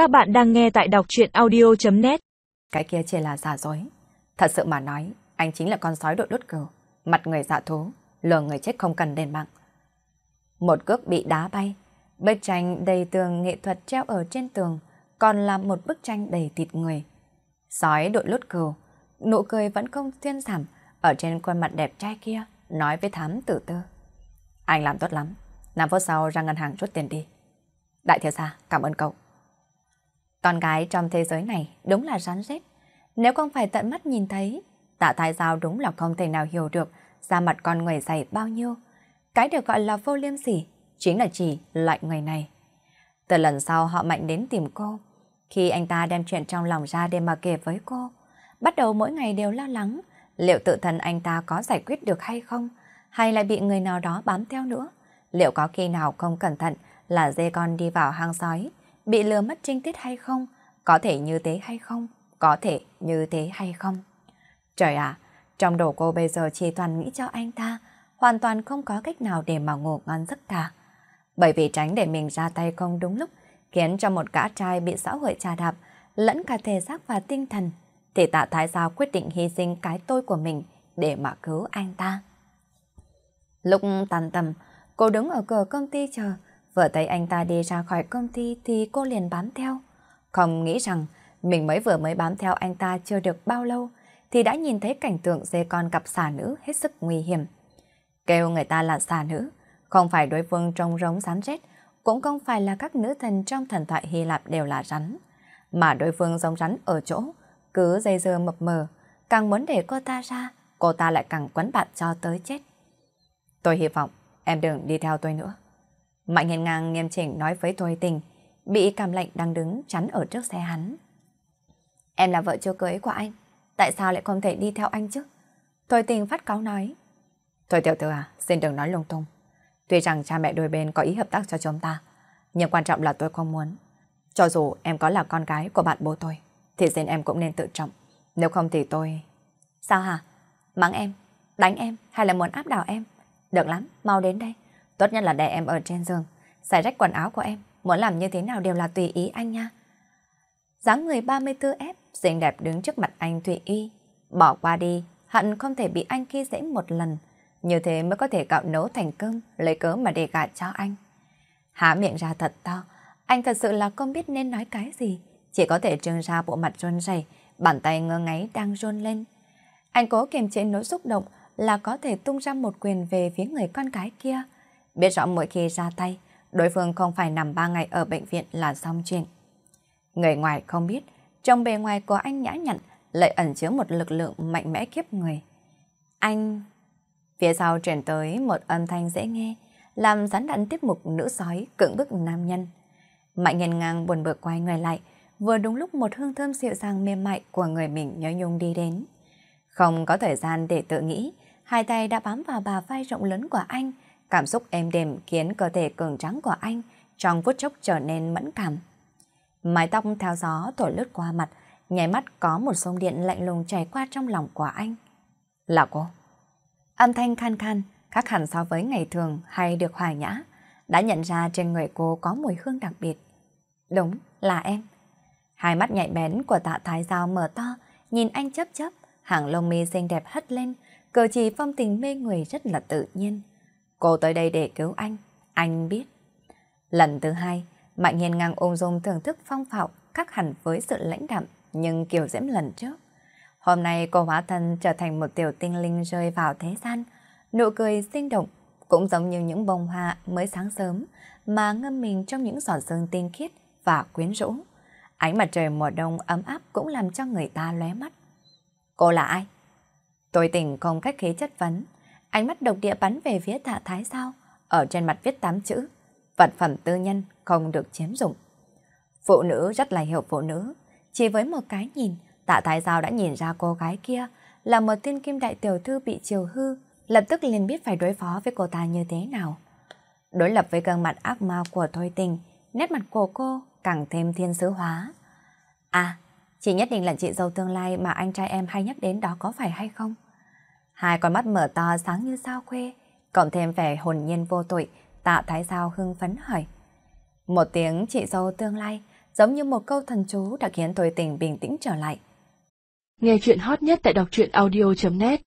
Các bạn đang nghe tại đọc chuyện audio.net Cái kia chỉ là giả dối. Thật sự mà nói, anh chính là con sói đội đốt cừu, mặt người dạ thú, lừa người chết không cần đền mạng. Một cước bị đá bay, bức tranh đầy tường nghệ thuật treo ở trên tường, còn là một bức tranh đầy thịt người. Sói đội lốt cừu, nụ cười vẫn không thiên giảm ở trên khuôn mặt đẹp trai kia, nói với thám tử tư. Anh làm tốt lắm, 5 phút sau ra ngân hàng rút tiền đi. Đại thiếu gia, cảm ơn cậu. Con gái trong thế giới này đúng là rắn rết. Nếu không phải tận mắt nhìn thấy, tạ thái giao đúng là không thể nào hiểu được da mặt con người dày bao nhiêu. Cái được gọi là vô liêm sỉ chính là chỉ loại người này. Từ lần sau họ mạnh đến tìm cô. Khi anh ta đem chuyện trong lòng ra để mà kể với cô, bắt đầu mỗi ngày đều lo lắng liệu tự thân anh ta có giải quyết được hay không, hay lại bị người nào đó bám theo nữa. Liệu có khi nào không cẩn thận là dê con đi vào hang sói, bị lừa mất trinh tiết hay không, có thể như thế hay không, có thể như thế hay không. Trời ạ, trong đầu cô bây giờ chỉ toàn nghĩ cho anh ta, hoàn toàn không có cách nào để mà ngủ ngon giấc cả. Bởi vì tránh để mình ra tay không đúng lúc, khiến cho một gã trai bị xã hội trà đạp, lẫn cả thể xác và tinh thần, thì tạ thái sao quyết định hy sinh cái tôi của mình để mà cứu anh ta. Lúc tàn tầm, cô đứng ở cửa công ty chờ, vừa thấy anh ta đi ra khỏi công ty thì cô liền bám theo. Không nghĩ rằng mình mới vừa mới bám theo anh ta chưa được bao lâu thì đã nhìn thấy cảnh tượng dê con gặp xà nữ hết sức nguy hiểm. Kêu người ta là xà nữ, không phải đối phương trông rống rắn rết, cũng không phải là các nữ thần trong thần thoại Hy Lạp đều là rắn, mà đối phương giống rắn ở chỗ, cứ dây dưa mập mờ, càng muốn để cô ta ra, cô ta lại càng quấn bạn cho tới chết. Tôi hy vọng em đừng đi theo tôi nữa. Mạnh hiền ngang nghiêm chỉnh nói với tôi tình, bị cảm lạnh đang đứng chắn ở trước xe hắn. Em là vợ chưa cưới của anh, tại sao lại không thể đi theo anh chứ? Tôi tình phát cáo nói. Thôi tiểu thư à, xin đừng nói lung tung. Tuy rằng cha mẹ đôi bên có ý hợp tác cho chúng ta, nhưng quan trọng là tôi không muốn. Cho dù em có là con gái của bạn bố tôi, thì xin em cũng nên tự trọng. Nếu không thì tôi... Sao hả? Mắng em, đánh em hay là muốn áp đảo em? Được lắm, mau đến đây. Tốt nhất là để em ở trên giường, xài rách quần áo của em. Muốn làm như thế nào đều là tùy ý anh nha. dáng người 34F, xinh đẹp đứng trước mặt anh tùy y. Bỏ qua đi, hận không thể bị anh khi dễ một lần. Như thế mới có thể cạo nấu thành cơm, lấy cớ mà để gạt cho anh. Há miệng ra thật to, anh thật sự là không biết nên nói cái gì. Chỉ có thể trưng ra bộ mặt run rẩy, bàn tay ngơ ngáy đang run lên. Anh cố kiềm chế nỗi xúc động là có thể tung ra một quyền về phía người con gái kia. Biết rõ mỗi khi ra tay, đối phương không phải nằm ba ngày ở bệnh viện là xong chuyện. Người ngoài không biết, trong bề ngoài của anh nhã nhặn lại ẩn chứa một lực lượng mạnh mẽ kiếp người. Anh... Phía sau truyền tới một âm thanh dễ nghe, làm gián đoạn tiếp mục nữ sói cưỡng bức nam nhân. Mạnh nhân ngang buồn bực quay người lại, vừa đúng lúc một hương thơm dịu dàng mềm mại của người mình nhớ nhung đi đến. Không có thời gian để tự nghĩ, hai tay đã bám vào bà vai rộng lớn của anh, cảm xúc êm đềm khiến cơ thể cường trắng của anh trong phút chốc trở nên mẫn cảm. Mái tóc theo gió thổi lướt qua mặt, nháy mắt có một sông điện lạnh lùng chảy qua trong lòng của anh. Là cô. Âm thanh khan khan, khác hẳn so với ngày thường hay được hòa nhã, đã nhận ra trên người cô có mùi hương đặc biệt. Đúng, là em. Hai mắt nhạy bén của tạ thái giao mở to, nhìn anh chấp chấp, hàng lông mi xinh đẹp hất lên, cờ chỉ phong tình mê người rất là tự nhiên. Cô tới đây để cứu anh, anh biết. Lần thứ hai, Mạnh Hiền ngang ôm dung thưởng thức phong phạo khác hẳn với sự lãnh đạm nhưng kiểu diễm lần trước. Hôm nay cô hóa thân trở thành một tiểu tinh linh rơi vào thế gian, nụ cười sinh động, cũng giống như những bông hoa mới sáng sớm mà ngâm mình trong những giọt sương tinh khiết và quyến rũ. Ánh mặt trời mùa đông ấm áp cũng làm cho người ta lóe mắt. Cô là ai? Tôi tỉnh không cách khí chất vấn, ánh mắt độc địa bắn về phía tạ thái sao, ở trên mặt viết tám chữ, vật phẩm tư nhân không được chiếm dụng. Phụ nữ rất là hiểu phụ nữ, chỉ với một cái nhìn, tạ thái sao đã nhìn ra cô gái kia là một thiên kim đại tiểu thư bị chiều hư, lập tức liền biết phải đối phó với cô ta như thế nào. Đối lập với gương mặt ác ma của Thôi Tình, nét mặt của cô càng thêm thiên sứ hóa. À, chỉ nhất định là chị dâu tương lai mà anh trai em hay nhắc đến đó có phải hay không? Hai con mắt mở to sáng như sao khuê, cộng thêm vẻ hồn nhiên vô tội, tạ thái sao hưng phấn hỏi. Một tiếng chị dâu tương lai, giống như một câu thần chú đã khiến tôi Tình bình tĩnh trở lại. Nghe chuyện hot nhất tại đọc truyện audio.net